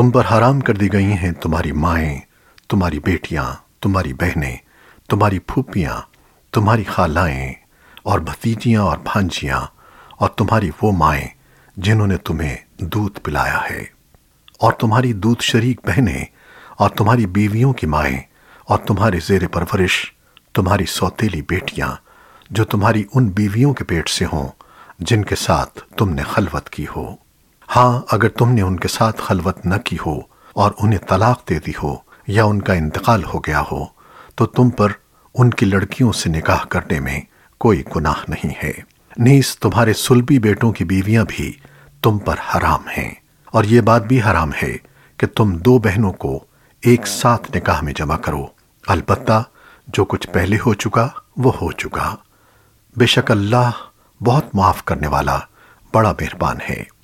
तुम पर हराम कर दी गई हैं तुम्हारी माएँ, तुम्हारी बेटियाँ, तुम्हारी बहनें, तुम्हारी फूफियाँ, तुम्हारी खालाएँ और भतीजियाँ और भांजियाँ और तुम्हारी वो माएँ जिन्होंने तुम्हें दूध पिलाया है। और तुम्हारी दूध शरीक बहनें और तुम्हारी बीवियों की माएँ और तुम्हारे जेर परवरिश, तुम्हारी सौतेली बेटियाँ जो तुम्हारी उन बीवियों के पेट से हों जिनके साथ तुमने खलवत की हो। ہاں اگر تم نے ان کے ساتھ خلوت نہ کی ہو اور انہیں طلاق دے دی ہو یا ان کا انتقال ہو گیا ہو، تو تم پر ان کی لڑکیوں سے نکاح کرنے میں کوئی گناہ نہیں ہے۔ نیز تمہارے سلبی بیٹوں کی بیویاں بھی تم پر حرام ہیں۔ اور یہ بات بھی حرام ہے کہ تم دو بہنوں کو ایک ساتھ نکاح میں جمع کرو۔ البتہ جو کچھ پہلے ہو چکا، وہ ہو چکا۔ بے شک اللہ بہت معاف کرنے والا بڑا مہربان ہے۔